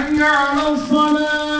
حي على الصلاة.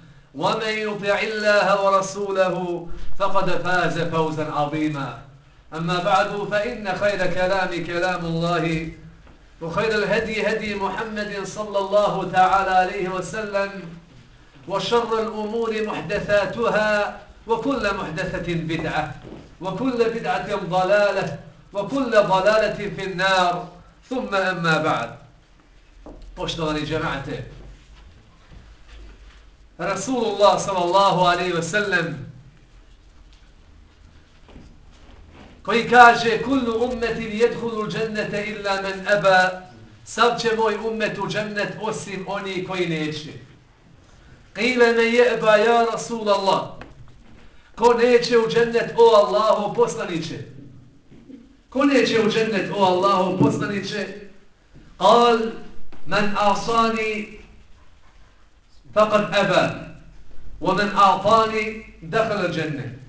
ومن يطع الله ورسوله فقد فاز فوزا عظيما. أما بعد فإن خير كلام كلام الله وخير الهدي هدي محمد صلى الله تعالى عليه وسلم وشر الأمور محدثاتها وكل محدثة بدعة وكل بدعة ضلالة وكل ضلالة في النار. ثم أما بعد. Poštovani džemate Rasulullah sallallahu alaihi ve sellem koji kaže kullu ummetin jedhulu džennete illa men eba sav će moj ummet u džennet osim oni koji neće. Qile me jeba ja Rasulallah ko neće u džennet o Allahu poslaniće ko neće u džennet o Allahu poslaniće qal man asani faqad aba ومن man دخل الجنه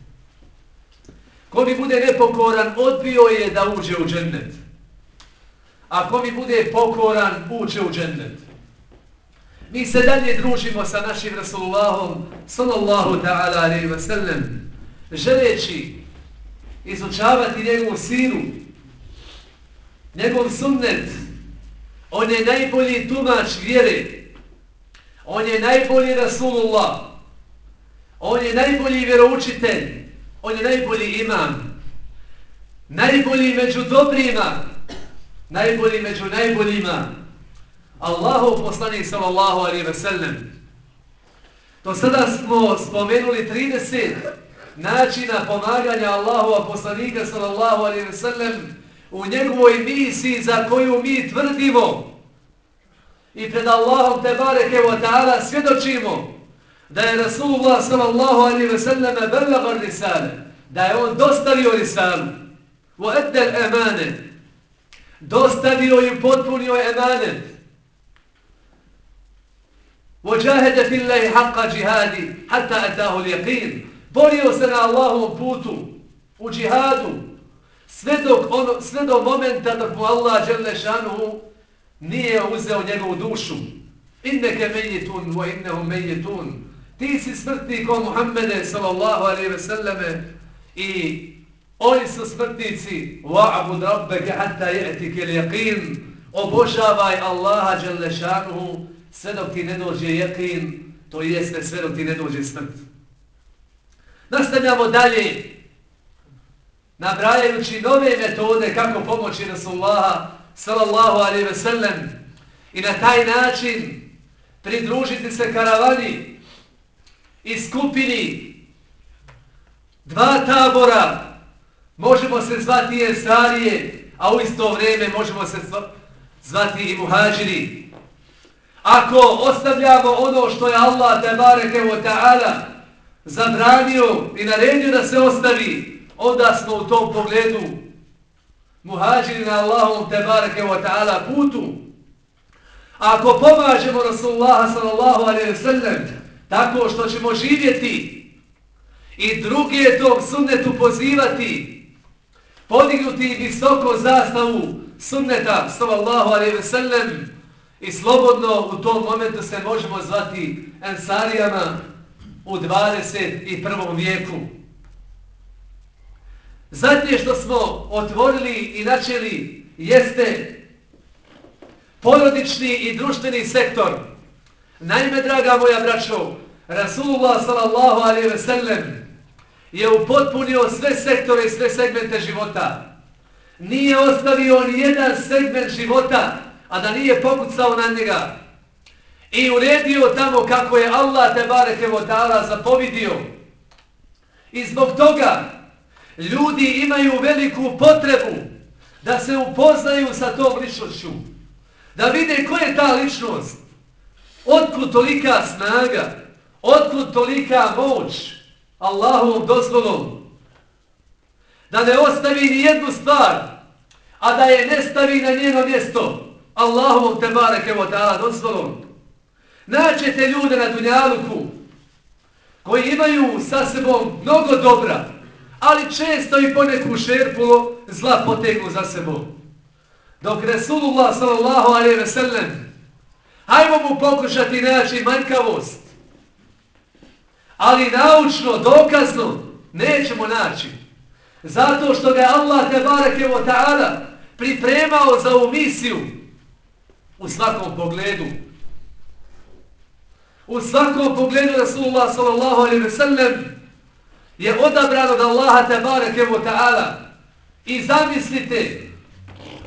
Ko mi bude nepokoran, odbio je da uđe u džennet. A ko mi bude pokoran, uđe u džennet. Mi se dalje družimo sa našim Rasulullahom, sallallahu ta'ala alaihi wa sallam, želeći izučavati njegovu siru, njegov sunnet. On je najbolji tumač vjere. On je najbolji Rasulullah. On je najbolji vjeroučitelj. On je najbolji imam. Najbolji među dobrima. Najbolji među najboljima. Allahu poslanik sallallahu alaihi ve sellem. Do sada smo spomenuli 30 načina pomaganja Allahova poslanika sallallahu alaihi ve sellem u njegovoj misiji za koju mi tvrdimo i pred Allahom te bareke wa ta'ala svjedočimo da je Rasulullah sallallahu alaihi ve sellem belagar risale, da je on dostavio risalu u eddel emanet, dostavio i potpunio emanet, وجاهد في الله حق جهادي حتى أتاه اليقين borio se na Allahovom putu u džihadu sve, dok ono, sve do momenta dok mu Allah žele šanuhu nije uzeo njegovu dušu. Inneke mejitun wa innehu mejitun. Ti si smrtnik o Muhammede sallallahu alaihi ve selleme i oni su smrtnici. Wa'abud rabbeke hatta je'tike l'jaqin. yaqin obožavaj Allaha dželešanuhu, sve dok ti ne dođe jeqin to jeste sve dok ti ne dođe smrt. Nastavljamo dalje, nabrajajući nove metode kako pomoći Rasulullaha sallallahu alaihi ve sellem i na taj način pridružiti se karavani i skupini dva tabora. Možemo se zvati jesarije Esarije, a u isto vrijeme možemo se zvati i Muhađiri. Ako ostavljamo ono što je Allah te bareke wa ta'ala zabranio i naredio da se ostavi, onda smo u tom pogledu muhađiri na Allahom te barake wa ta'ala putu. Ako pomažemo Rasulullah sallallahu alaihi wa sallam tako što ćemo živjeti i druge tom sunnetu pozivati, podignuti visoko zastavu sunneta sallallahu alaihi wa sallam i slobodno u tom momentu se možemo zvati ensarijama, u 21. vijeku. Zadnje što smo otvorili i načeli jeste porodični i društveni sektor. Naime, draga moja braćo, Rasulullah sallallahu alaihi ve sellem je upotpunio sve sektore i sve segmente života. Nije ostavio ni jedan segment života, a da nije pokucao na njega i uredio tamo kako je Allah te bareke vodala zapovidio. I zbog toga ljudi imaju veliku potrebu da se upoznaju sa tom ličnošću. Da vide ko je ta ličnost. Otkud tolika snaga, otkud tolika moć Allahovom dozvolom. Da ne ostavi ni jednu stvar, a da je ne stavi na njeno mjesto Allahovom te bareke vodala dozvolom. Naćete ljude na Dunjaluku koji imaju sa sebom mnogo dobra, ali često i poneku šerpulo zla potegnu za sebom. Dok Resulullah sallallahu alaihi ve sellem hajmo mu pokušati naći manjkavost, ali naučno, dokazno nećemo naći. Zato što ga Allah te barakevo ta'ala pripremao za ovu misiju u svakom pogledu. U svakom pogledu Resulullah sallallahu alaihi ve sellem je odabran od Allaha tabareke wa ta'ala. I zamislite,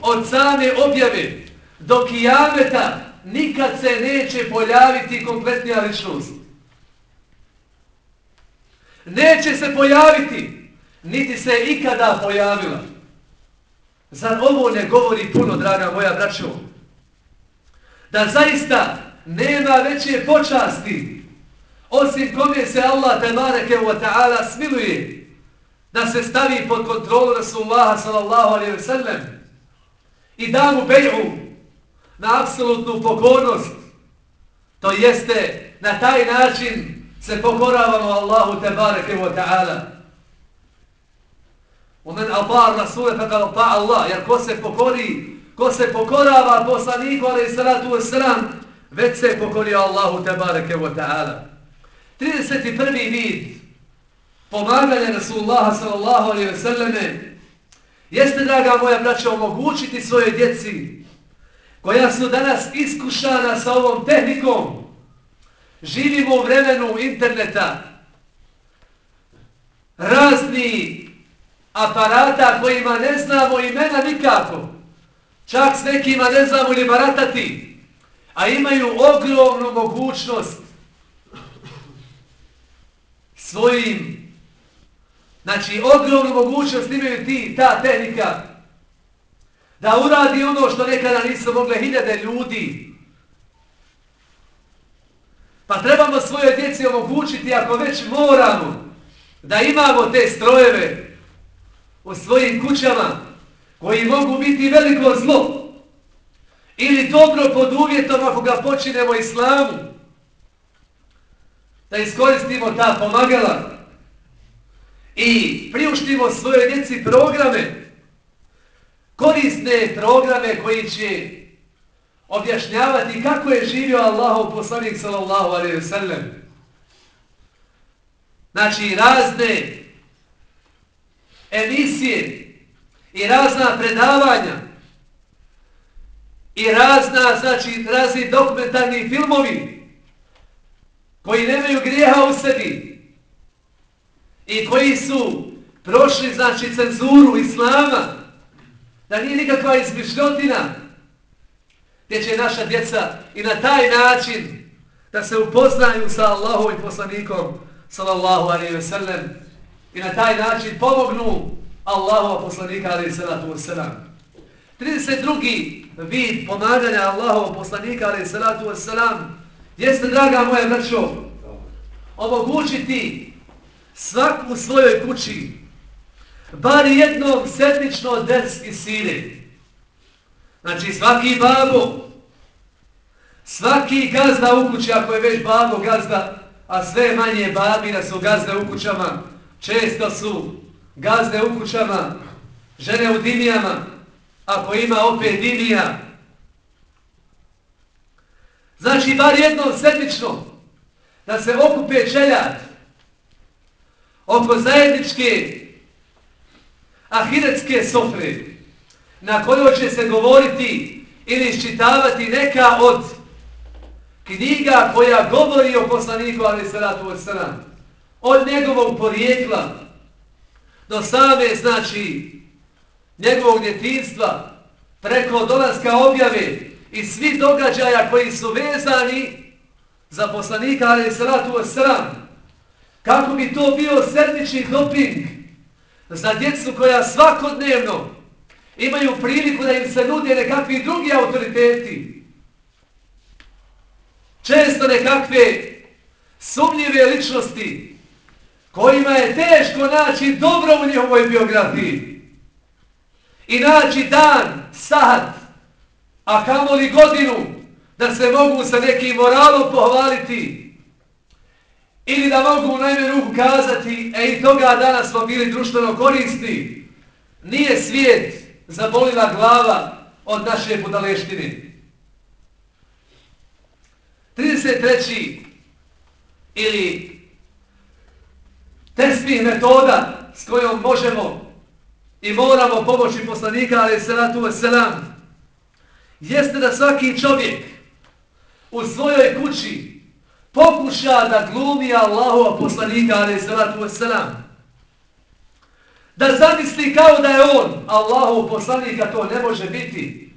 od same objave do kijameta nikad se neće pojaviti kompletnija ličnost. Neće se pojaviti, niti se ikada pojavila. Zar ovo ne govori puno, draga moja braćo? Da zaista nema veće počasti osim kome se Allah tebareke wa ta'ala smiluje da se stavi pod kontrolu Rasulullah sallallahu alaihi ve sellem i da mu bej'u na apsolutnu pokornost to jeste na taj način se pokoravamo Allahu tebareke wa ta'ala. Umen apar rasule faqa ta' Allah jer ko se pokori ko se pokorava poslaniku alaihi sallatu wa sallam već se pokorio Allahu tebareke wa ta'ala. 31. vid pomaganja Rasulullaha sallallahu alaihi wa sallame jeste, draga moja braća, omogućiti svoje djeci koja su danas iskušana sa ovom tehnikom. Živimo u vremenu interneta razni aparata kojima ne znamo imena nikako. Čak s nekima ne znamo li baratati a imaju ogromnu mogućnost svojim Znači, ogromnu mogućnost imaju ti, ta tehnika, da uradi ono što nekada nisu mogle hiljade ljudi. Pa trebamo svoje djeci omogućiti, ako već moramo, da imamo te strojeve u svojim kućama, koji mogu biti veliko zlo, ili dobro pod uvjetom ako ga počinemo islamu, da iskoristimo ta pomagala i priuštimo svoje djeci programe, korisne programe koji će objašnjavati kako je živio Allahov poslanik sallallahu alaihi sallam. Znači razne emisije i razna predavanja i razna, znači razni dokumentarni filmovi koji nemaju grijeha u sebi i koji su prošli, znači, cenzuru islama, da nije nikakva izmišljotina, gdje će naša djeca i na taj način da se upoznaju sa Allahom i poslanikom, sallallahu alaihi ve sellem, i na taj način pomognu Allahova poslanika, alaihi sallatu wa sallam. 32. vid pomaganja Allahova poslanika, alaihi sallatu wa sallam, jeste, draga moja braćo, omogućiti svaku u svojoj kući bar jednom sedmično detski sine. Znači svaki babo, svaki gazda u kući, ako je već babo gazda, a sve manje babina su gazde u kućama, često su gazde u kućama, žene u dimijama, ako ima opet dimija. Znači bar jednom sedmično da se okupe čeljad oko zajedničke ahiretske sofre na kojoj će se govoriti ili iščitavati neka od knjiga koja govori o poslaniku ali salatu od strana od njegovog porijekla do same znači njegovog djetinstva preko dolaska objave i svi događaja koji su vezani za poslanika ali salatu wasalam kako bi to bio sedmični doping za djecu koja svakodnevno imaju priliku da im se nude nekakvi drugi autoriteti. Često nekakve sumnjive ličnosti kojima je teško naći dobro u njihovoj biografiji i naći dan, sat, a kamoli godinu da se mogu sa nekim moralom pohvaliti Ili da mogu u najme ruku kazati, e i toga danas smo bili društveno korisni, nije svijet zabolila glava od naše budaleštine. 33. ili testnih metoda s kojom možemo i moramo pomoći poslanika, ali salatu wasalam, jeste da svaki čovjek u svojoj kući pokuša da glumi Allahova poslanika, ali salatu wasalam. Da zamisli kao da je on, Allahov poslanika, to ne može biti.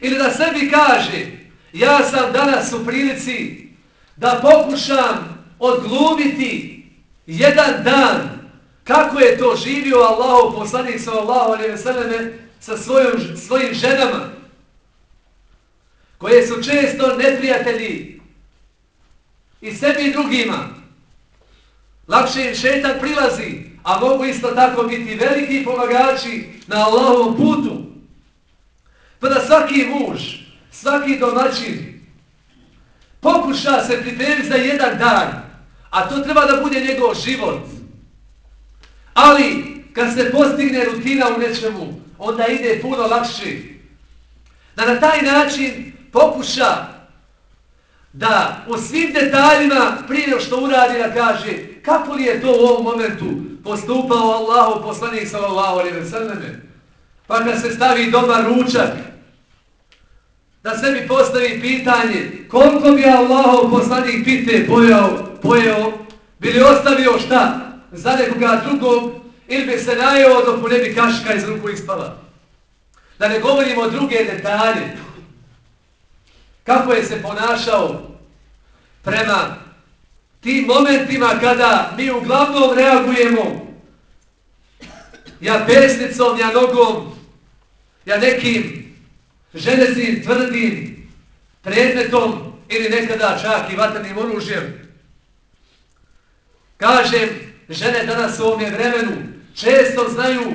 Ili da sebi kaže, ja sam danas u prilici da pokušam odglumiti jedan dan kako je to živio Allahov poslanik sallallahu alejhi ve selleme sa svojim svojim ženama koje su često neprijatelji i sebi i drugima. Lakše im šetan prilazi, a mogu isto tako biti veliki pomagači na Allahovom putu. Pa da svaki muž, svaki domaćin pokuša se pripremiti za jedan dan, a to treba da bude njegov život. Ali, kad se postigne rutina u nečemu, onda ide puno lakše. Da na taj način pokuša da o svim detaljima prije što uradi da kaže kako li je to u ovom momentu postupao Allahu poslanik sallallahu alejhi ve selleme? Pa kad se stavi dobar ručak da se mi postavi pitanje koliko bi Allahov poslanik pite pojao, pojeo? Bi li ostavio šta za nekoga drugog ili bi se najeo dok mu ne bi kaška iz ruku ispala? Da ne govorimo o druge detalje kako je se ponašao prema tim momentima kada mi uglavnom reagujemo ja pesnicom, ja nogom, ja nekim železnim, tvrdim predmetom ili nekada čak i vatrnim oružjem. Kažem, žene danas u ovom vremenu često znaju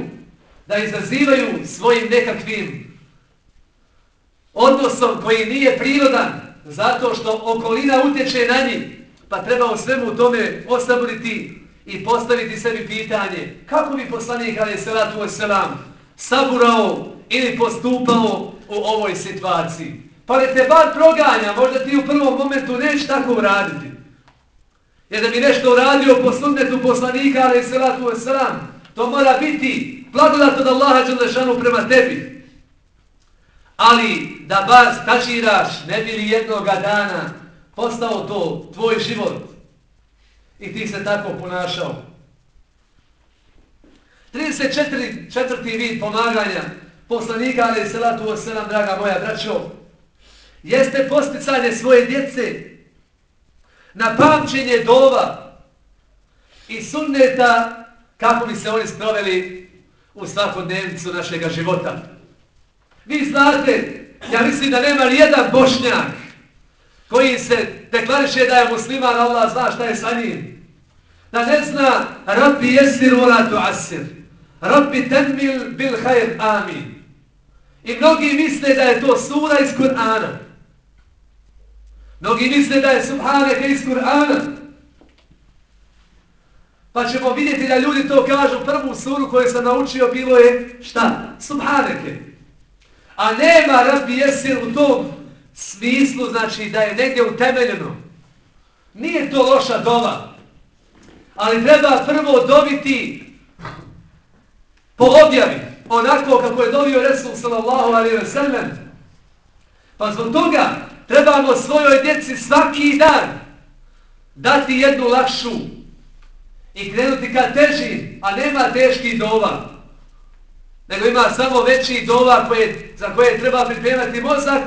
da izazivaju svojim nekakvim odnosom koji nije prirodan zato što okolina utječe na njih, pa treba u svemu tome osaboriti i postaviti sebi pitanje kako bi poslanik ali salatu Veselam saburao ili postupao u ovoj situaciji. Pa li te bar proganja, možda ti u prvom momentu neće tako uraditi. Jer da bi nešto uradio po sunnetu poslanika ali salatu wasalam, to mora biti blagodat od Allaha Đelešanu prema tebi. Ali da bar stažiraš, ne bi li jednoga dana postao to tvoj život i ti se tako ponašao. 34. četvrti vid pomaganja poslanika, ali salatu wasalam, draga moja braćo, jeste posticanje svoje djece na pamćenje dova i sunneta kako bi se oni sproveli u svakodnevnicu našega života. Vi znate, ja mislim da nema nijedan bošnjak koji se deklariše da je musliman, Allah zna šta je sa njim. Da ne zna, Rabbi jesir volatu asir, Rabbi tenmil bil hajr, amin. I mnogi misle da je to sura iz Kur'ana. Mnogi misle da je subhaneke iz Kur'ana. Pa ćemo vidjeti da ljudi to kažu, prvu suru koju sam naučio bilo je šta? Subhaneke. A nema Rabbi jesir u tom smislu, znači da je negdje utemeljeno. Nije to loša dova. Ali treba prvo dobiti po objavi, onako kako je dobio Resul sallallahu alaihi ve sellem. Pa zbog toga trebamo svojoj djeci svaki dan dati jednu lakšu i krenuti ka teži, a nema teški dova. Nego ima samo veći dolar koje, za koje treba pripremati mozak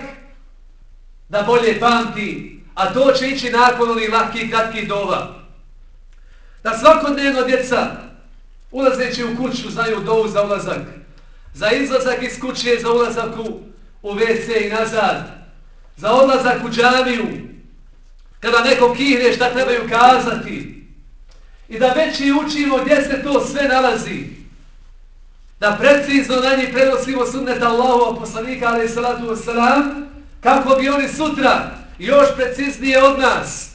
da bolje pamti, a to će ići nakon onih lahkih kratkih dova. Da svakodnevno djeca, ulazeći u kuću, znaju dovu za ulazak. Za izlazak iz kuće, za ulazak u, u WC i nazad. Za odlazak u džaviju. Kada neko kihne šta trebaju kazati. I da već i učimo gdje se to sve nalazi. Da precizno na njih prenosimo sunneta Allahova poslanika, alaih salatu wasalam, kako bi oni sutra još preciznije od nas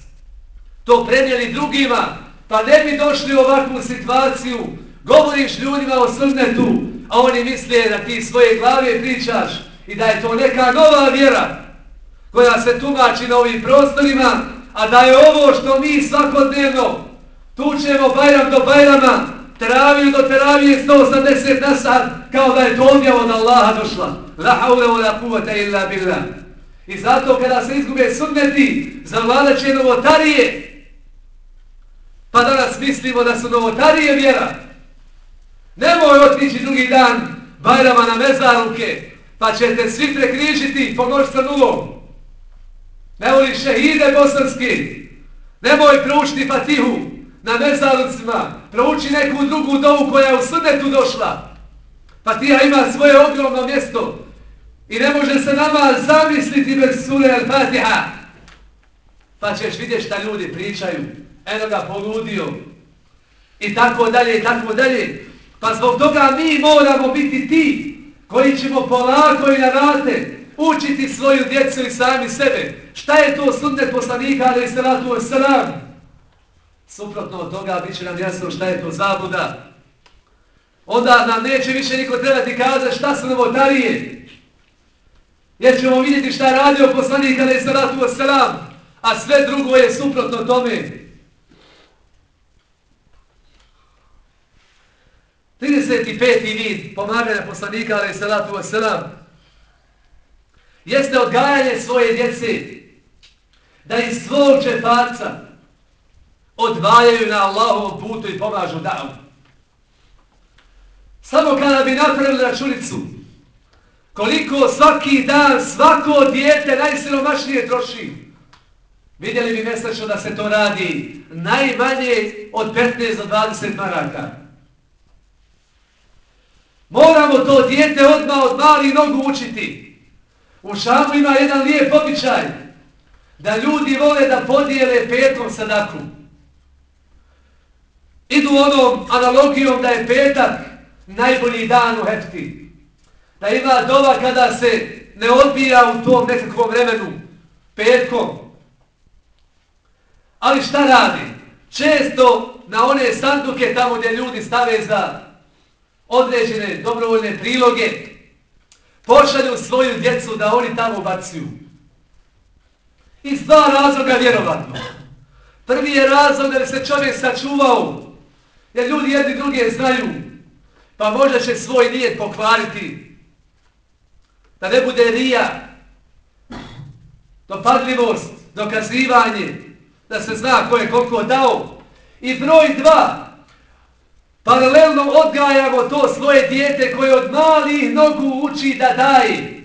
to prenijeli drugima, pa ne bi došli u ovakvu situaciju, govoriš ljudima o sunnetu, a oni misle da ti svoje glave pričaš i da je to neka nova vjera koja se tumači na ovim prostorima, a da je ovo što mi svakodnevno tučemo bajram do bajrama, teraviju do teravije 180 na sat, kao da je to objava od Allaha došla. La haule wa la kuvata illa billah. I zato kada se izgube sunneti, zavladat će novotarije. Pa danas mislimo da su novotarije vjera. Nemoj otići drugi dan Bajrama na mezaruke, pa ćete svi prekrižiti po noćca nulom. Ne voli šehide bosanski. Nemoj proučiti fatihu na nezalicima, Prouči neku drugu dovu koja je u srnetu došla. Pa Fatiha ima svoje ogromno mjesto. I ne može se nama zamisliti bez sure Al-Fatiha. Pa ćeš vidjeti šta ljudi pričaju. Eno ga poludio. I tako dalje, i tako dalje. Pa zbog toga mi moramo biti ti koji ćemo polako i na rate učiti svoju djecu i sami sebe. Šta je to sunnet poslanika, ali i salatu wasalam? Suprotno od toga bit će nam jasno šta je to zabuda. Onda nam neće više niko trebati kazati šta su novotarije. Jer ćemo vidjeti šta je radio poslanik alaih salatu wasalam, a sve drugo je suprotno tome. 35. vid pomaganja poslanika alaih salatu wasalam jeste odgajanje svoje djece da iz svog džepaca odvajaju na Allahovom putu i pomažu davu. Samo kada bi napravili računicu koliko svaki dan, svako dijete najsiromašnije troši. Vidjeli bi mjesečno da se to radi najmanje od 15 do 20 maraka. Moramo to dijete odmah od mali nogu učiti. U Šamu ima jedan lijep običaj da ljudi vole da podijele petkom sadaku. Idu onom analogijom da je petak najbolji dan u hefti. Da ima doba kada se ne odbija u tom nekakvom vremenu petkom. Ali šta radi? Često na one sanduke tamo gdje ljudi stave za određene dobrovoljne priloge, pošalju svoju djecu da oni tamo bacuju. Iz dva razloga vjerovatno. Prvi je razlog da bi se čovjek sačuvao, jer ljudi jedni druge znaju, pa možda će svoj nijet pokvariti, da ne bude rija, dopadljivost, dokazivanje, da se zna ko je koliko dao. I broj dva, paralelno odgajamo to svoje dijete koje od malih nogu uči da daje.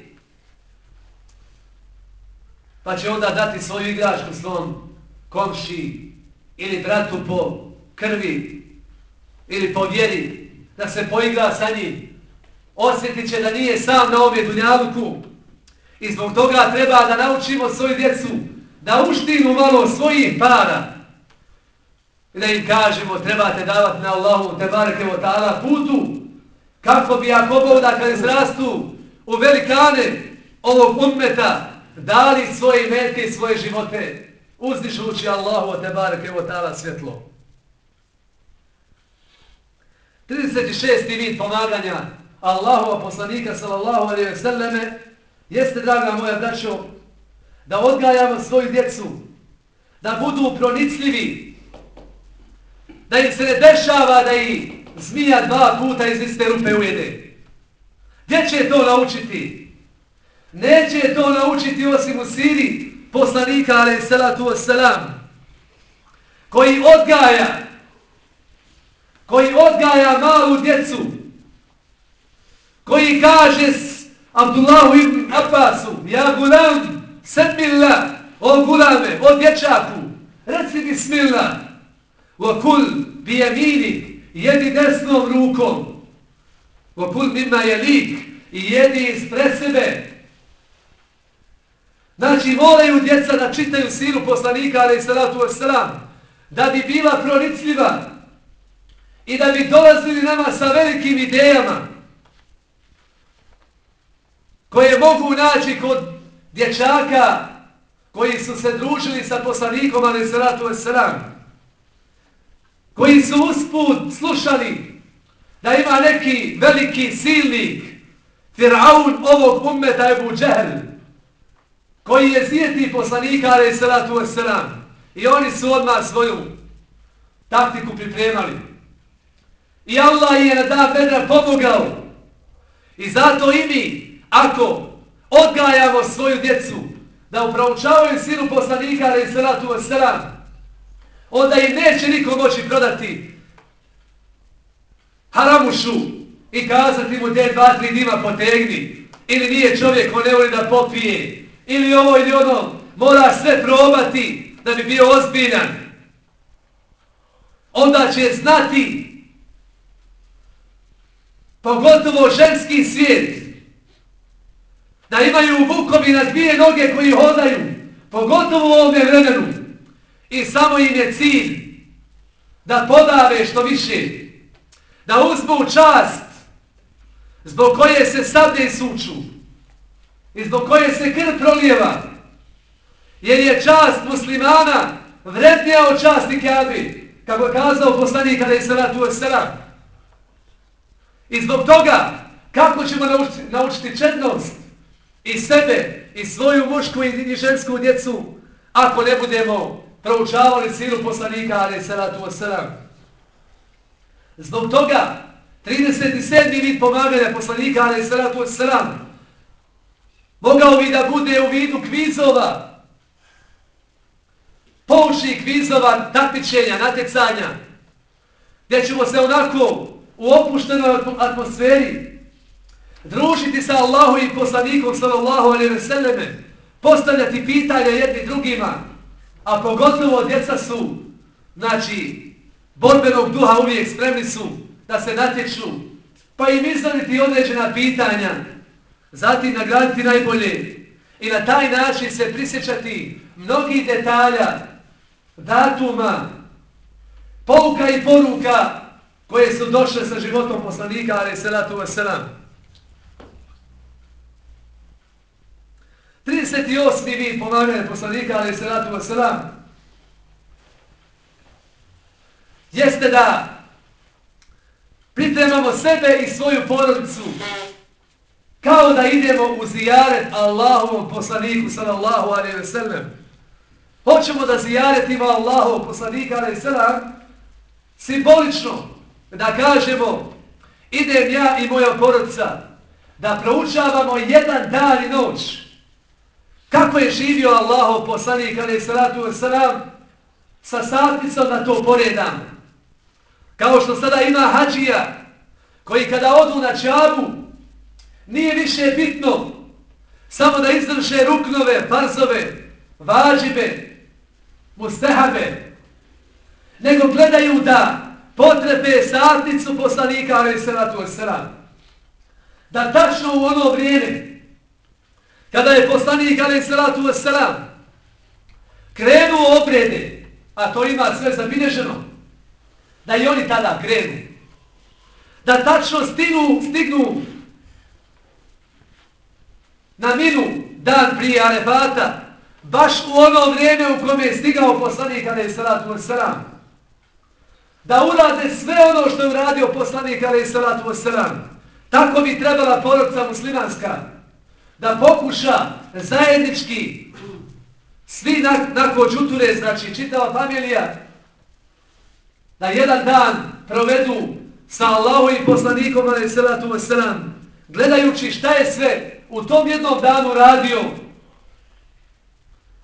Pa će onda dati svoju igračku svom komši ili bratu po krvi ili po vjeri da se poigra sa njim. Osjetit će da nije sam na ovje dunjaluku i zbog toga treba da naučimo svoju djecu da uštinu malo svojih para i da im kažemo trebate davati na Allahu te bareke o ta'ala putu kako bi ako Bog da kad izrastu u velikane ovog ummeta dali svoje metke i svoje živote uzdišući Allahu te bareke o ta'ala svjetlo. 36. vid pomaganja Allahova poslanika sallallahu alaihi ve selleme jeste, draga moja braćo, da odgajamo svoju djecu, da budu pronicljivi, da im se ne dešava da ih zmija dva puta iz iste rupe ujede. Gdje će to naučiti? Neće to naučiti osim u Siri poslanika, ali salatu wasalam, koji odgaja, koji odgaja malu djecu, koji kaže s Abdullahu ibn Abbasu, ja gulam, sedmillah, o gulame, o dječaku, reci bismillah, kul bijemini, jedi desnom rukom. Vokul mima je lik i jedi ispred sebe. Znači, moraju djeca da čitaju siru poslanika, ali i salatu wasalam, da bi bila pronicljiva i da bi dolazili nama sa velikim idejama koje mogu naći kod dječaka koji su se družili sa poslanikom, ali salatu wasalam koji su usput slušali da ima neki veliki silnik Firaun ovog ummeta Ebu Džehl koji je zijeti poslanika alaih salatu wasalam i oni su odmah svoju taktiku pripremali i Allah je na dan bedra pomogao i zato i mi ako odgajamo svoju djecu da upravčavaju sinu poslanika i salatu wasalam onda im neće niko moći prodati haramušu i kazati mu gdje dva, tri dima potegni. Ili nije čovjek, on ne voli da popije. Ili ovo ili ono, mora sve probati da bi bio ozbiljan. Onda će znati pogotovo ženski svijet. Da imaju vukovi na dvije noge koji hodaju pogotovo u ovome vremenu. I samo im je cilj da podave što više, da uzmu čast zbog koje se sade suču i zbog koje se krv prolijeva, jer je čast muslimana vrednija od časti Kabe, kako je kazao poslanik kada je salatu wasalam. I zbog toga, kako ćemo naučiti, naučiti četnost i sebe, i svoju mušku i žensku djecu, ako ne budemo proučavali siru poslanika, ali salatu wasalam. Zbog toga, 37. vid pomaganja poslanika, ali salatu wasalam, mogao bi da bude u vidu kvizova, poučnih kvizova, takmičenja, natjecanja, gdje ćemo se onako u opuštenoj atmosferi. Družiti sa Allahom i poslanikom sallallahu alaihi ve selleme, postavljati pitanja jedni drugima, a pogotovo djeca su, znači, borbenog duha uvijek spremni su da se natječu pa im izvaniti određena pitanja, zatim nagraditi najbolje i na taj način se prisjećati mnogih detalja, datuma, pouka i poruka koje su došle sa životom poslanika, ali salatu wasalam. 38. vid pomaganja poslanika, ali salatu wasalam, jeste da pripremamo sebe i svoju porodicu kao da idemo u zijaret Allahovom poslaniku sallallahu alaihi ve sellem. Hoćemo da zijaretimo Allahov poslanika alaihi sallam simbolično da kažemo idem ja i moja porodca da proučavamo jedan dan i noć kako je živio Allahov poslanik ali salatu wasalam sa satnicom da to poredam. Kao što sada ima hađija koji kada odu na čabu nije više bitno samo da izdrže ruknove, farzove, vađibe, mustehabe, nego gledaju da potrebe satnicu poslanika ali se na tvoj sran. Da tačno u ono vrijeme kada je poslanik ali se na tvoj sran krenuo obrede, a to ima sve zabilježeno, da i oni tada krenu. Da tačno stignu, stignu na minu dan prije Arefata, baš u ono vrijeme u kome je stigao poslanik Ali Salatu Veselam. Da urade sve ono što je uradio poslanik alaih Salatu wasalam. Tako bi trebala porodca muslimanska da pokuša zajednički svi nakon džuture, znači čitava familija, da jedan dan provedu sa Allahom i poslanikom alaih salatu wasalam, gledajući šta je sve u tom jednom danu radio.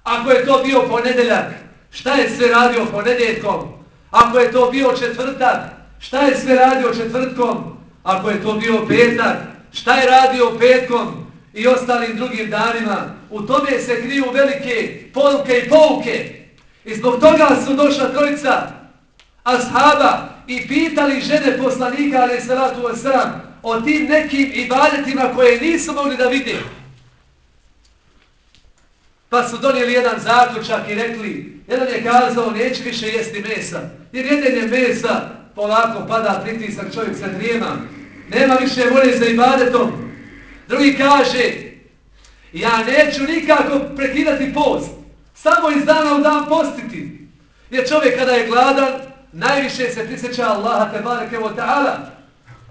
Ako je to bio ponedeljak, šta je sve radio ponedjeljkom? Ako je to bio četvrtak, šta je sve radio četvrtkom? Ako je to bio petak, šta je radio petkom i ostalim drugim danima? U tome se kriju velike poruke i pouke. I zbog toga su došla trojica ashaba i pitali žene poslanika ali salatu wasalam o tim nekim ibadetima koje nisu mogli da vide. Pa su donijeli jedan zaključak i rekli, jedan je kazao, neće više jesti mesa. Jer jedenje mesa polako pada pritisak, čovjek se drijema. Nema više volje za ibadetom. Drugi kaže, ja neću nikako prekidati post. Samo iz dana u dan postiti. Jer čovjek kada je gladan, najviše se prisjeća Allaha te bareke ta'ala.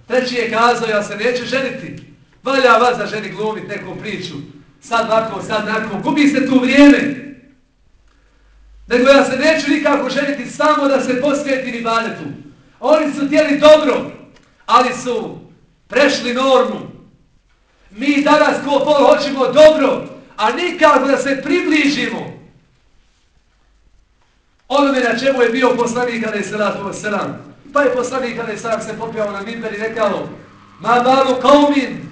Treći je kazao, ja se neću ženiti. Valja vas da ženi glumit neku priču. Sad ovako, sad nakon. Gubi se tu vrijeme. Nego ja se neću nikako ženiti samo da se posvijetim i. Oni su tijeli dobro, ali su prešli normu. Mi danas ko pol hoćemo dobro, a nikako da se približimo onome na čemu je bio poslanik kada je salatu wasalam. Pa je poslanik kada je se popijao na minber i rekao Ma balu kaumin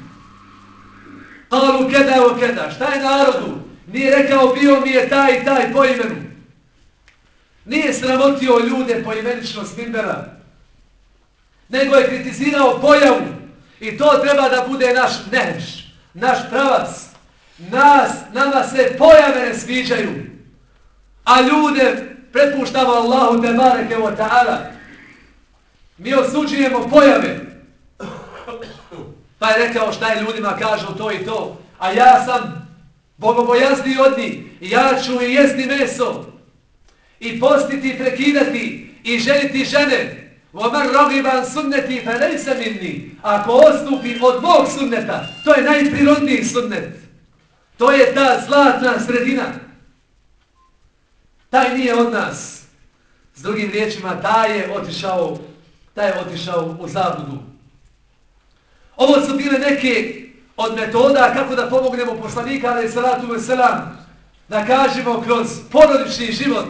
Kalu keda o keda Šta je narodu? Nije rekao bio mi je taj i taj po imenu. Nije sramotio ljude po imenično s. Nego je kritizirao pojavu. I to treba da bude naš nehš, naš pravac. Nas, nama se pojave ne sviđaju. A ljude prepuštamo Allahu te bareke wa ta'ala. Mi osuđujemo pojave. Pa je rekao šta je ljudima kažu to i to. A ja sam bogobojazni od njih. Ja ću i jesti meso. I postiti i prekidati. I ženiti žene. Omar rogiban sunneti fe nejse minni. Ako ostupi od mog sunneta, to je najprirodniji sunnet. To je ta zlatna sredina taj nije od nas. S drugim riječima, taj je otišao, taj je otišao u zabludu. Ovo su bile neke od metoda kako da pomognemo poslanika, ali salatu veselam, da kažemo kroz porodični život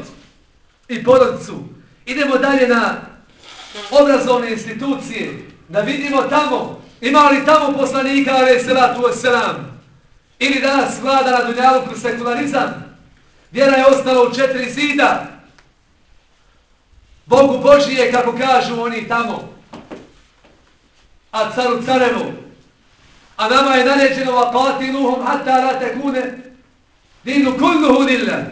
i porodicu. Idemo dalje na obrazovne institucije, da vidimo tamo, ima li tamo poslanika, ali salatu veselam, ili danas vlada na dunjalu kroz sekularizam, Vjera je ostala u četiri zida. Bogu Božije, kako kažu oni tamo a caru carevo. A nama je naređeno va qatiluhum hatta la tekune dinu kulluhu lillah.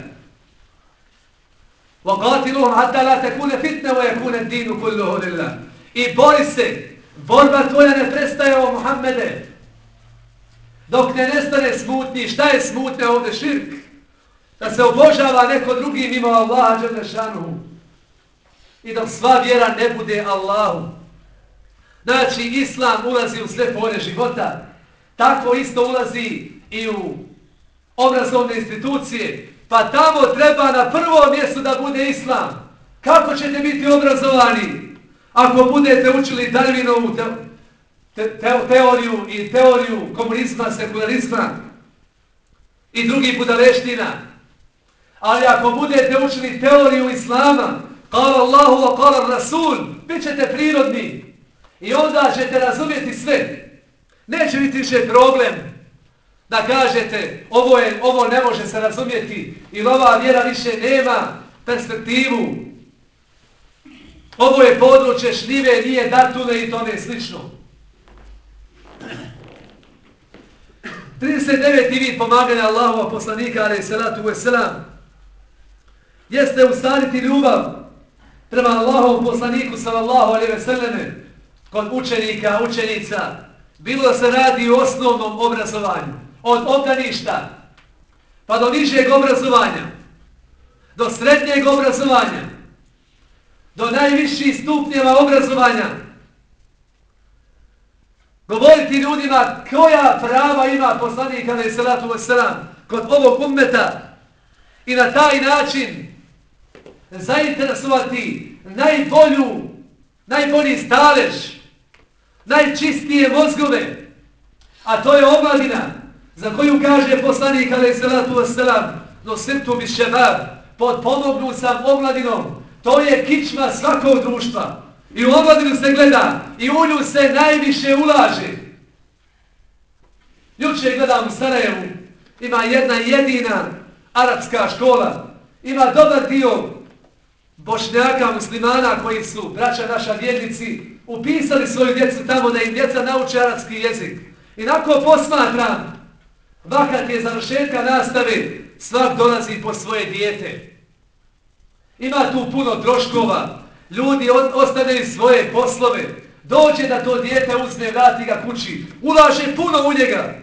Va qatiluhum hatta la tekune fitne va yakune dinu kulluhu lillah. I bori se, borba tvoja ne prestaje o Muhammede. Dok ne nestane smutni, šta je smutne ovde širk? Da se obožava neko drugi mimo Allaha Đelešanu. I dok sva vjera ne bude Allahu. Znači, Islam ulazi u sve pore života. Tako isto ulazi i u obrazovne institucije. Pa tamo treba na prvo mjesto da bude Islam. Kako ćete biti obrazovani? Ako budete učili Darwinovu te, te, te, teoriju i teoriju komunizma, sekularizma i drugih budaleština. Ali ako budete učili teoriju Islama, kala Allahu wa kala Rasul, bit ćete prirodni. I onda ćete razumjeti sve. Neće biti više problem da kažete ovo, je, ovo ne može se razumjeti ili ova vjera više nema perspektivu. Ovo je područje šljive, nije datule i tome slično. 39. vid pomaganja Allahova poslanika, ali salatu wasalam, jeste ustaniti ljubav prema Allahovom poslaniku, sallallahu alaihi ve selleme, kod učenika, učenica, bilo da se radi o osnovnom obrazovanju, od obdaništa, pa do nižeg obrazovanja, do srednjeg obrazovanja, do najviših stupnjeva obrazovanja, govoriti ljudima koja prava ima poslanik alaih salatu wasalam kod ovog ummeta i na taj način zainteresovati najbolju, najbolji stalež, najčistije mozgove, a to je omladina za koju kaže poslanik alaih salatu wasalam no srtu bi šebab, podpomognu sam omladinom, to je kičma svakog društva. I u omladinu se gleda i u nju se najviše ulaže. Juče gledam u Sarajevu, ima jedna jedina arapska škola, ima dobar dio bošnjaka, muslimana koji su, braća naša vjednici, upisali svoju djecu tamo da im djeca nauče arapski jezik. I nako posmatram, vakat je završetka nastave, svak dolazi po svoje dijete. Ima tu puno troškova, ljudi ostavljaju svoje poslove, dođe da to dijete uzme, vrati ga kući, ulaže puno u njega.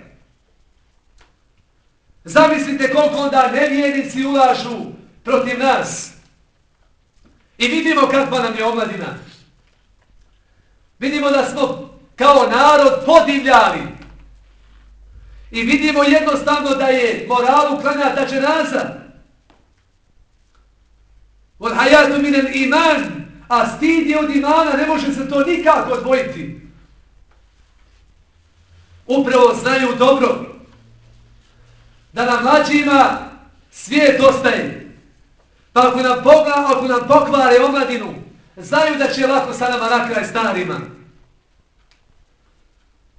Zamislite koliko onda nevijenici ulažu protiv nas. I vidimo kakva nam je omladina. Vidimo da smo kao narod podivljali. I vidimo jednostavno da je moral uklanjata dženaza. Od hajatu minen iman, a stid je od imana, ne može se to nikako odvojiti. Upravo znaju dobro da na mlađima svijet ostaje. Pa ako nam, Boga, ako nam pokvare omladinu, znaju da će lako sa nama nakraj starima.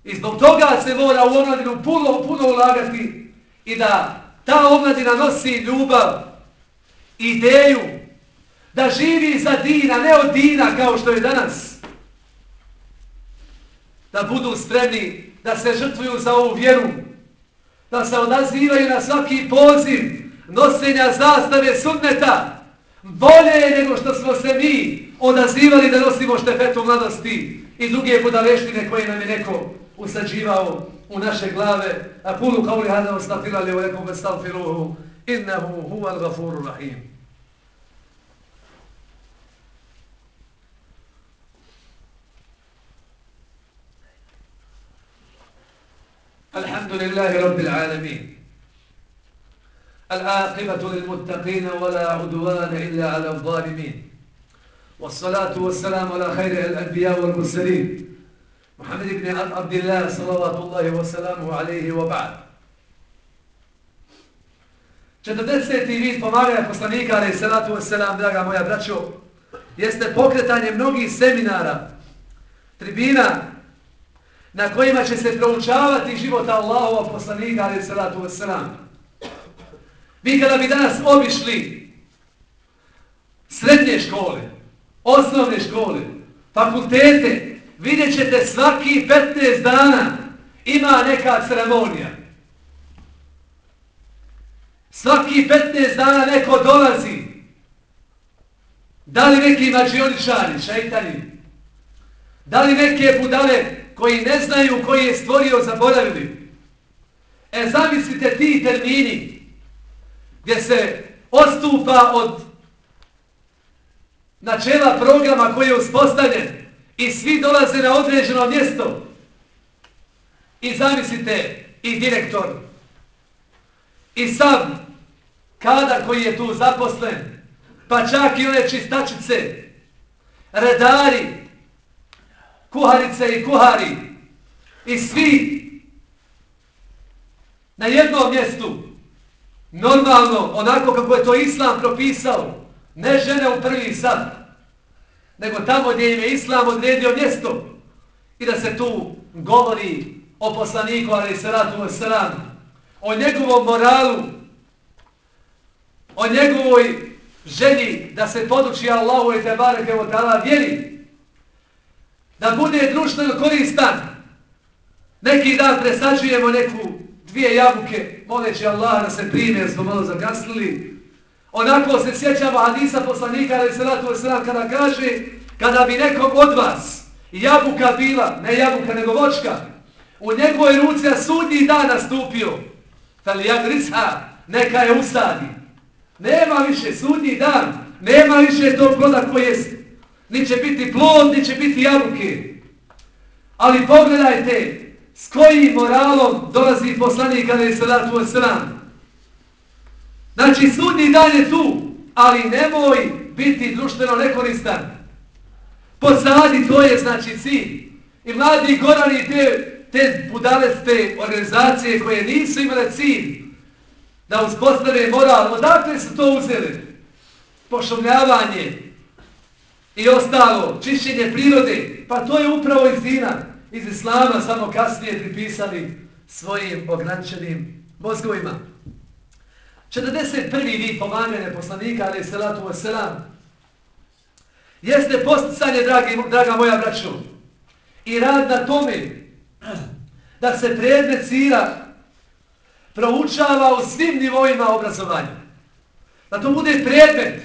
I zbog toga se mora u omladinu puno, puno ulagati i da ta omladina nosi ljubav, ideju, da živi za dina, ne od dina kao što je danas. Da budu spremni, da se žrtvuju za ovu vjeru, da se odazivaju na svaki poziv nosenja zastave sunneta, bolje nego što smo se mi odazivali da nosimo štefetu mladosti i druge budaleštine koje nam je neko usađivao u naše glave. A kulu kao li hada ostafirali u nekom vestalfiruhu, innehu huval gafuru rahim. الحمد لله رب العالمين العاقبة للمتقين ولا عدوان إلا على الظالمين والصلاة والسلام على خير الأنبياء والمرسلين محمد بن عبد الله صلوات الله وسلامه عليه وبعد 40. vid pomaganja poslanika, ali salatu wasalam, draga moja braćo, jeste pokretanje mnogih seminara, tribina, na kojima će se proučavati život Allahova poslanika, ali salatu wasalam. Vi kada bi danas obišli srednje škole, osnovne škole, fakultete vidjet ćete svaki 15 dana ima neka ceremonija. Svaki 15 dana neko dolazi. Da li neki mađioničari, šeitani, da li neke budale koji ne znaju koji je stvorio, zaboravili. E, zamislite ti termini gdje se ostupa od načela programa koji je uspostavljen i svi dolaze na određeno mjesto. I zamislite i direktor i sam kadar koji je tu zaposlen pa čak i one čistačice redari kuharice i kuhari i svi na jednom mjestu normalno onako kako je to islam propisao Ne žene u prvi sad, nego tamo gdje im je Islam odredio mjesto i da se tu govori o poslaniku, ali se ratu o sram, o njegovom moralu, o njegovoj želji da se poduči Allahu i Tebareke od Tala vjeri, da bude društveno koristan. Neki dan presađujemo neku dvije jabuke, moleći Allah da se prime, jer smo malo zagasnili, Onako se sjećamo hadisa poslanika ali se ratu sram kada kaže kada bi nekom od vas jabuka bila, ne jabuka nego vočka, u njegovoj ruci na sudnji dan nastupio, tali jagrica, neka je usadi. Nema više sudnji dan, nema više tog ploda koji jest. ni će biti plod, ni će biti jabuke. Ali pogledajte s kojim moralom dolazi poslanik ali se ratu sram. Znači, sudnji dan je tu, ali nemoj biti društveno nekoristan. Posadi, to je znači cilj. I mladi gorani te, te budaleste organizacije koje nisu imale cilj da uspostave moral, odakle su to uzeli? Pošumljavanje i ostalo, čišćenje prirode, pa to je upravo iz dina, iz islama, samo kasnije pripisali svojim ograničenim mozgovima. 41. vid pomagane poslanika, ali salatu wasalam, jeste posticanje, dragi, draga moja braćo, i rad na tome da se predmet sira proučava u svim nivoima obrazovanja. Da to bude predmet.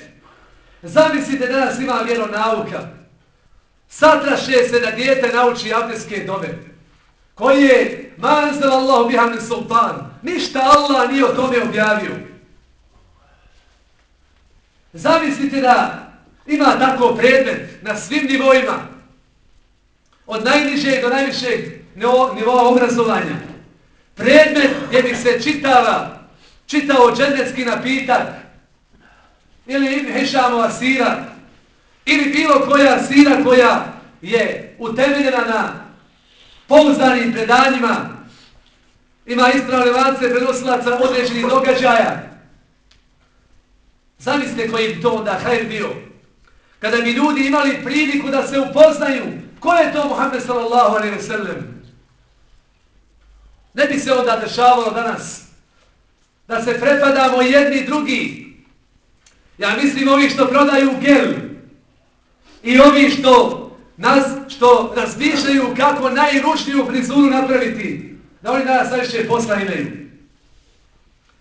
Zamislite da nas ima vjeronauka. Satraše se da dijete nauči abdeske dobe. Koji je manzel Allahu bihamin sultan. Ništa Allah nije o tome objavio. Zamislite da ima tako predmet na svim nivoima, od najnižeg do najvišeg nivoa obrazovanja. Predmet gdje bi se čitala, čitao džendetski napitak, ili Ibn Hešamova ili bilo koja sira koja je utemeljena na pouzdanim predanjima, ima ispravne vance prenosilaca određenih događaja, Zamislite koji bi to onda hajr bio. Kada bi ljudi imali priliku da se upoznaju ko je to Muhammed sallallahu alaihi ve sellem. Ne bi se onda dešavalo danas da se prepadamo jedni drugi. Ja mislim ovi što prodaju gel i ovi što nas što razmišljaju kako najručniju frizuru napraviti. Da oni danas najviše posla imaju.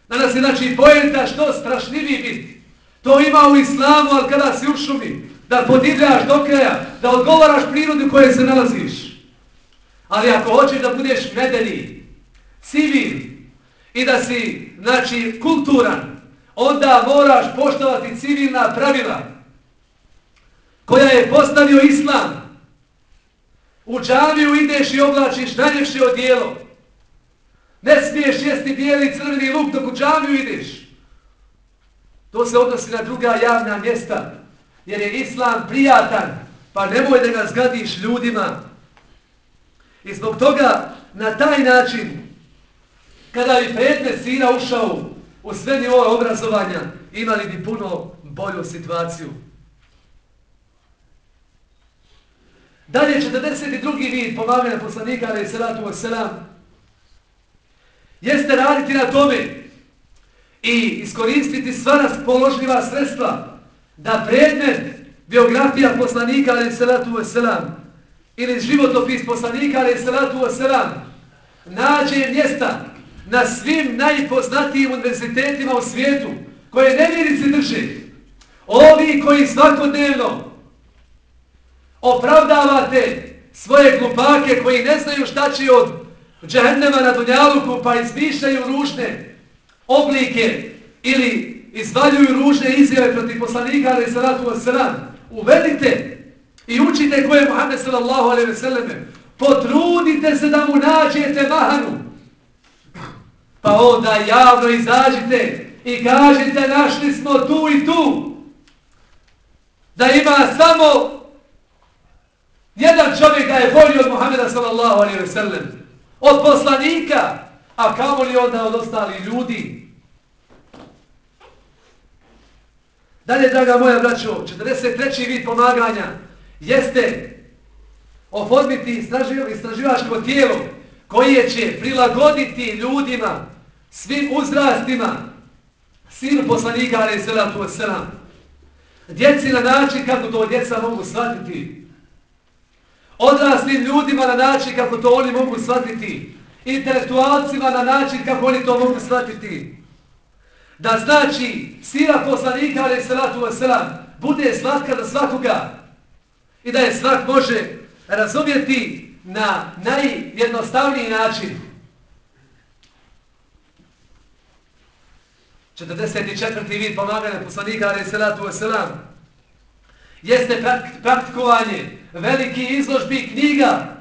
Danas je znači pojenta što strašniviji biti. To ima u islamu, ali kada si u šumi, da podivljaš do kraja, da odgovaraš prirodi koje se nalaziš. Ali ako hoćeš da budeš medeni, civil i da si, znači, kulturan, onda moraš poštovati civilna pravila koja je postavio islam. U džaviju ideš i oblačiš najljepše odijelo. Ne smiješ jesti bijeli crveni luk dok u džaviju ideš. To se odnosi na druga javna mjesta, jer je islam prijatan, pa nemoj da ga zgadiš ljudima. I zbog toga, na taj način, kada bi predmet sina ušao u sve nivoje obrazovanja, imali bi puno bolju situaciju. Dalje, 42. vid pomaganja poslanika, ali je salatu wa salam, jeste raditi na tome i iskoristiti sva raspoložljiva sredstva da predmet biografija poslanika ali salatu wasalam ili životopis poslanika, ali salatu wasalam, nađe mjesta na svim najpoznatijim univerzitetima u svijetu, koje nevjerici drže, ovi koji svakodnevno opravdavate svoje glupake koji ne znaju šta će od džehennema na Dunjaluku pa izmišljaju ružne oblike ili izvaljuju ružne izjave protiv poslanika ali salatu wasalam, uvedite i učite koje je Muhammed sallallahu alaihi ve selleme. Potrudite se da mu nađete mahanu. Pa onda javno izađite i kažite našli smo tu i tu. Da ima samo jedan čovjek da je bolji od Muhammeda sallallahu alaihi ve sellem. Od poslanika, a kamo li onda od ostali ljudi. Dalje, draga moja braćo, 43. vid pomaganja jeste oformiti istraživačko tijelo koje će prilagoditi ljudima, svim uzrastima, sinu poslanika, ali salatu wasalam, djeci na način kako to djeca mogu shvatiti, odraslim ljudima na način kako to oni mogu shvatiti, intelektualcima na način kako oni to mogu shvatiti, da znači sira poslanika, ali salatu wasalam, bude slatka za svakoga, i da je svak može razumjeti na najjednostavniji način. 44. vid pomaganja poslanika ali salatu wasalam jeste praktikovanje veliki izložbi knjiga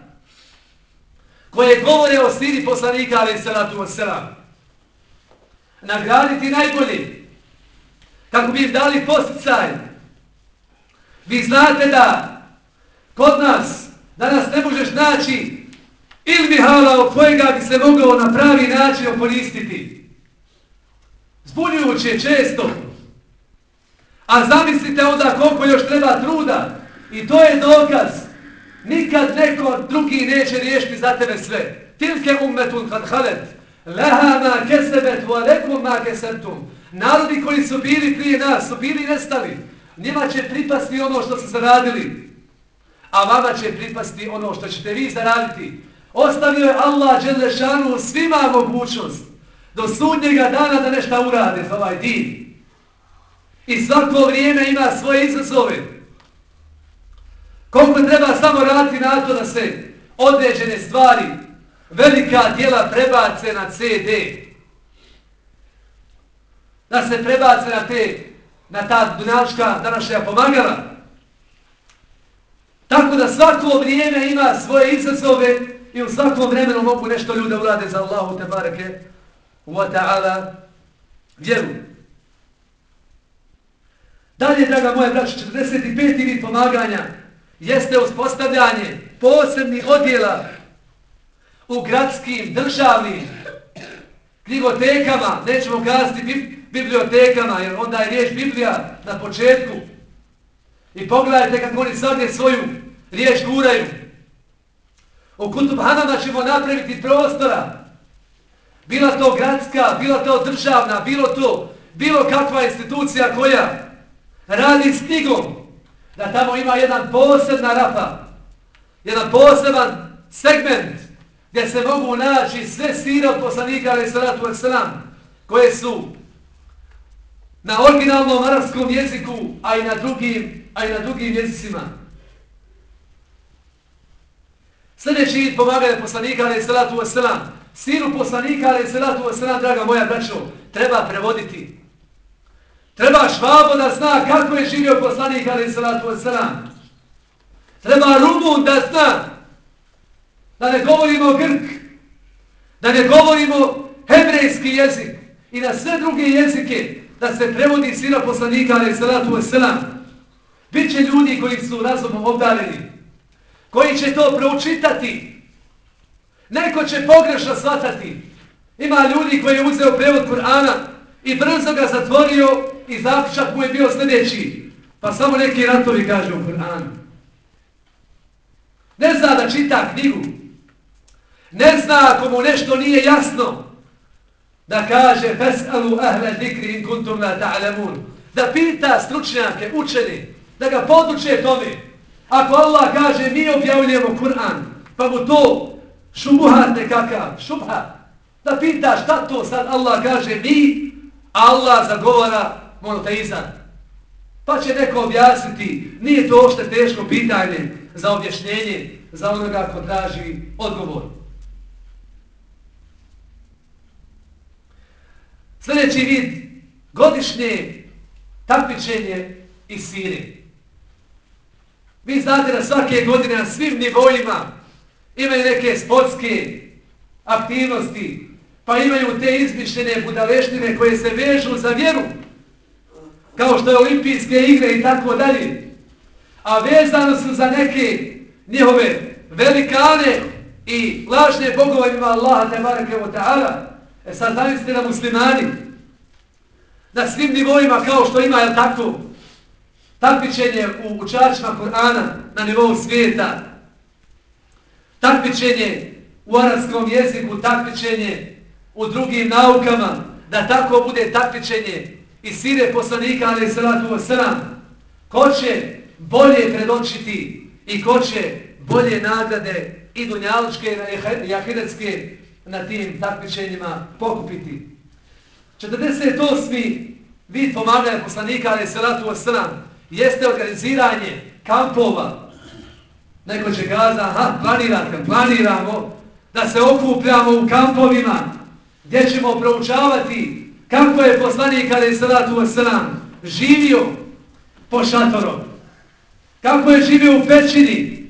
koje govore o stiri poslanika ali salatu wasalam. Nagraditi najbolji kako bi im dali posticaj. Vi znate da Kod nas danas ne možeš naći ilmi hala od kojega bi se mogao na pravi način okoristiti. Zbunjujuće je često. A zamislite onda koliko još treba truda. I to je dokaz. Nikad neko drugi neće riješiti za tebe sve. Tilke ummetun kad halet. Leha ma kesebet wa lekum ma kesebtum. Narodi koji su bili prije nas, su bili nestali. Njima će pripasti ono što su zaradili a vama će pripasti ono što ćete vi zaraditi. Ostavio je Allah Đelešanu svima mogućnost do sudnjega dana da nešto urade za ovaj din. I svako vrijeme ima svoje izazove. Koliko treba samo raditi na to da se određene stvari, velika dijela prebace na CD. Da se prebace na te, na ta dunjačka današnja pomagala. Tako da svako vrijeme ima svoje izazove i u svakom vremenu mogu nešto ljude urade za Allahu te bareke wa ta'ala vjeru. Dalje, draga moja braća, 45. vid pomaganja jeste uspostavljanje posebnih odjela u gradskim, državnim knjigotekama, nećemo kazati bibliotekama, jer onda je riječ Biblija na početku, I pogledajte kako oni svakde svoju riječ guraju. U Kutub Hanama ćemo napraviti prostora. Bila to gradska, bila to državna, bilo to, bilo kakva institucija koja radi s knjigom. Da tamo ima jedan posebna rafa, jedan poseban segment gdje se mogu naći sve sire od poslanika ali salatu wasalam koje su na originalnom arabskom jeziku, a i na drugim a i na drugim jezicima. Sljedeći vid pomaganja poslanika, ali salatu wasalam, siru poslanika, ali salatu wasalam, draga moja braćo, treba prevoditi. Treba švabo da zna kako je živio poslanik, ali salatu wasalam. Treba rumun da zna da ne govorimo grk, da ne govorimo hebrejski jezik i na sve druge jezike da se prevodi sira poslanika, ali salatu wasalam. Biće ljudi koji su razumom obdareni, koji će to proučitati. Neko će pogrešno shvatati. Ima ljudi koji je uzeo prevod Kur'ana i brzo ga zatvorio i zaključak mu je bio sljedeći. Pa samo neki ratovi kaže u Kur'anu. Ne zna da čita knjigu. Ne zna ako mu nešto nije jasno. Da kaže Fes'alu ahle dikri in kuntum la ta'lamun. Da pita stručnjake, učeni, da ga poduče tome. Ako Allah kaže mi objavljujemo Kur'an, pa mu to šubuhat nekakav, šubha, da pitaš šta to sad Allah kaže mi, Allah zagovara monoteizam. Pa će neko objasniti, nije to ošte teško pitanje za objašnjenje za onoga ko traži odgovor. Sljedeći vid, godišnje takvičenje i sire. Vi znate da svake godine na svim nivoima imaju neke sportske aktivnosti, pa imaju te izmišljene budaleštine koje se vežu za vjeru, kao što je olimpijske igre i tako dalje. A vezano su za neke njihove velikane i lažne bogove ima Allaha te barake o ta'ala. E sad zamislite da muslimani na svim nivoima kao što ima, je tako, takvičenje u učačima Korana na nivou svijeta, takvičenje u arabskom jeziku, takvičenje u drugim naukama, da tako bude takvičenje i sire poslanika, ali salatu wasalam, ko će bolje predočiti i ko će bolje nagrade i dunjalučke i ahiretske na tim takvičenjima pokupiti. 48. vid pomaganja poslanika, ali salatu wasalam, jeste organiziranje kampova. Neko će kaza, aha, planirate, planiramo da se okupljamo u kampovima gdje ćemo proučavati kako je poslanik ali salatu wasalam živio po šatorom. Kako je živio u pećini,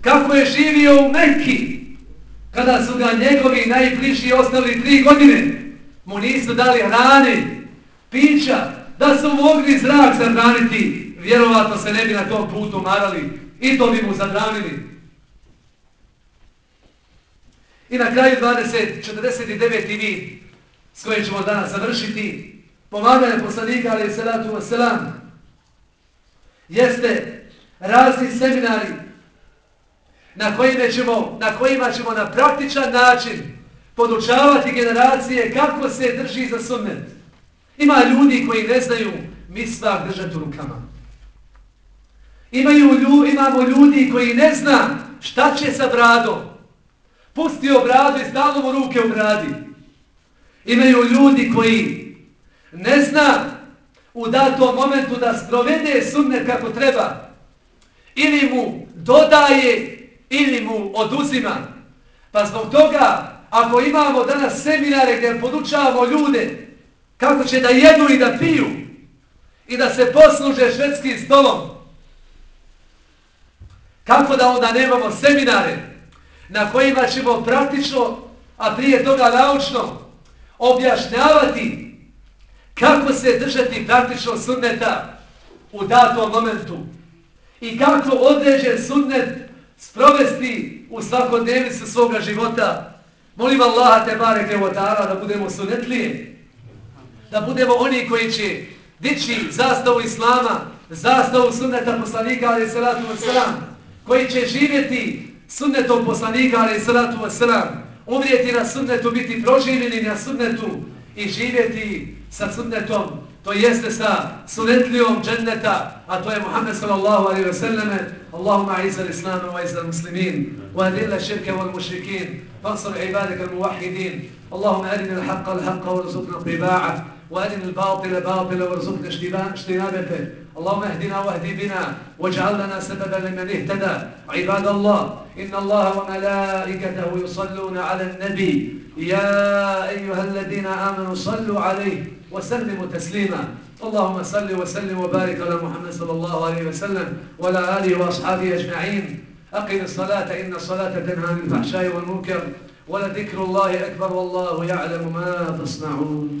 kako je živio u Mekki, kada su ga njegovi najbliži ostali tri godine, mu nisu dali hrane, pića, da su mogli zrak zabraniti, vjerovatno se ne bi na tom putu marali i to bi mu zabranili. I na kraju 20, 49. vid s kojim ćemo danas završiti, pomaganje poslanika, ali salatu wasalam, jeste razni seminari na kojima ćemo na, kojima ćemo na praktičan način podučavati generacije kako se drži za sunnet. Ima ljudi koji ne znaju misvak držati u rukama. Imaju, imamo ljudi koji ne zna šta će sa bradom. Pustio bradu i stalno mu ruke u bradi. Imaju ljudi koji ne zna u datom momentu da sprovede sunnet kako treba. Ili mu dodaje, ili mu oduzima. Pa zbog toga, ako imamo danas seminare gdje podučavamo ljude kako će da jedu i da piju i da se posluže švedskim stolom, kako da onda nemamo seminare na kojima ćemo praktično, a prije toga naučno, objašnjavati kako se držati praktično sunneta u datom momentu i kako određen sunnet sprovesti u svakodnevnicu svoga života. Molim Allaha te bareke o ta'ala da budemo sunnetlije, da budemo oni koji će dići zastavu Islama, zastavu sunneta poslanika, ali salatu wasalam, koji će živjeti sunnetom poslanika, ali salatu wasalam, umrijeti na sunnetu, biti proživljeni na sunnetu i živjeti sa sunnetom, to jeste sa sunetlijom dženneta, a to je Muhammed sallallahu alaihi wa sallame, Allahumma izza islamu wa izza muslimin, wa adilla širke wal mušrikin, fansar ibadika al muwahidin, Allahumma arina l-haqqa l-haqqa wa rizukna qiba'a, وأرنا الباطل باطلا وارزقنا اجتنابته اللهم اهدنا واهد بنا واجعل لنا سببا لمن اهتدى. عباد الله إن الله وملائكته يصلون على النبي. يا أيها الذين آمنوا صلوا عليه وسلموا تسليما. اللهم صل وسلم وبارك على محمد صلى الله عليه وسلم وعلى آله وأصحابه أجمعين. أقم الصلاة إن الصلاة تنهى عن الفحشاء والمنكر ولذكر الله أكبر والله يعلم ما تصنعون.